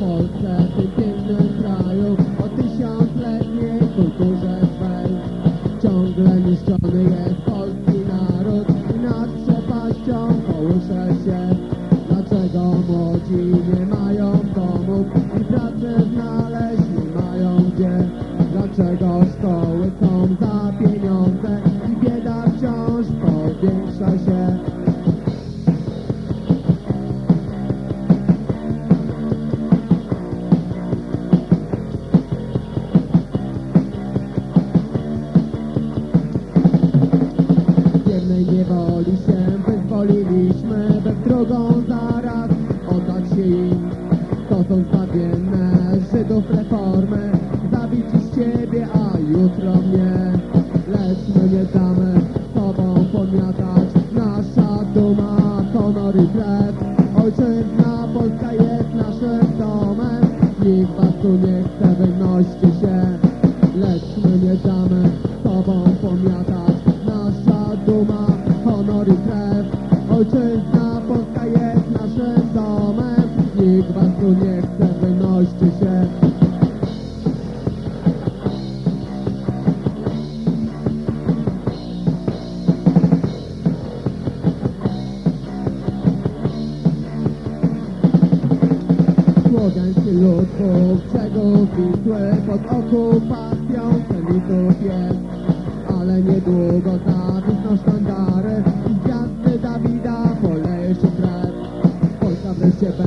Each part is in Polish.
Polsce, w tym pięknym kraju O tysiącletniej kulturze swej Ciągle niszczony jest polski naród I nad przepaścią kołysze się. Dlaczego młodzi nie mają domów I pracy znaleźć nie mają gdzie? Dlaczego szkoły wyzwoliliśmy, bez drugą zaraz oddać się im. To są zbawienne Żydów reformy, zabić z ciebie, a jutro mnie. Lecz my nie damy tobą pomiatać, nasza duma, honor i krew. Ojczyzna Polska jest naszym domem, nikt was tu nie chce, wynoście się. Lecz my nie damy tobą pomiatać Ojczyzna Polska jest naszym domem. Nikt was tu nie chce, wynoście się. Słowiański lud brzegów Wisły pod okupacją Semitów jest Ale niedługo zawisną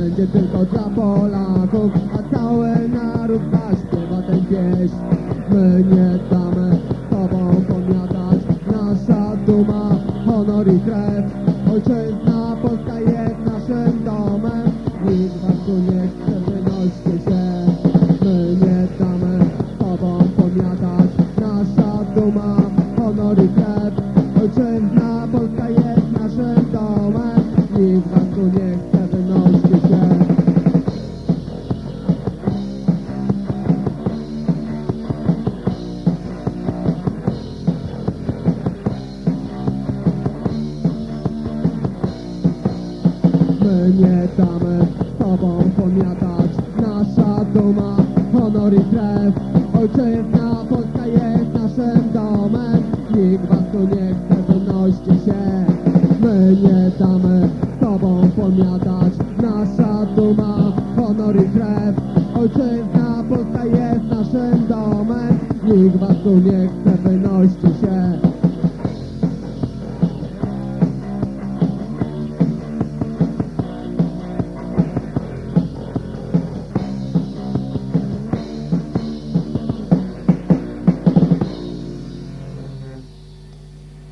będzie tylko dla Polaków A cały naród zaśpiewa tę pieśń My nie damy tobą pomiatać. Nasza duma, honor i krew. Ojczyzna Polska jest naszym domem. Nikt was tu nie chce, wynoście się. My nie damy tobą pomiatać. Nasza duma, honor i krew. Ojczyzna Polska jest My nie damy tobą pomiatać Nasza duma, honor i krew. Ojczyzna Polska jest naszym domem. Nikt was tu nie chce, wynoście się. My nie damy tobą pomiatać Nasza duma, honor i krew. Ojczyzna Polska jest naszym domem. Nikt was tu nie chce, wynoście się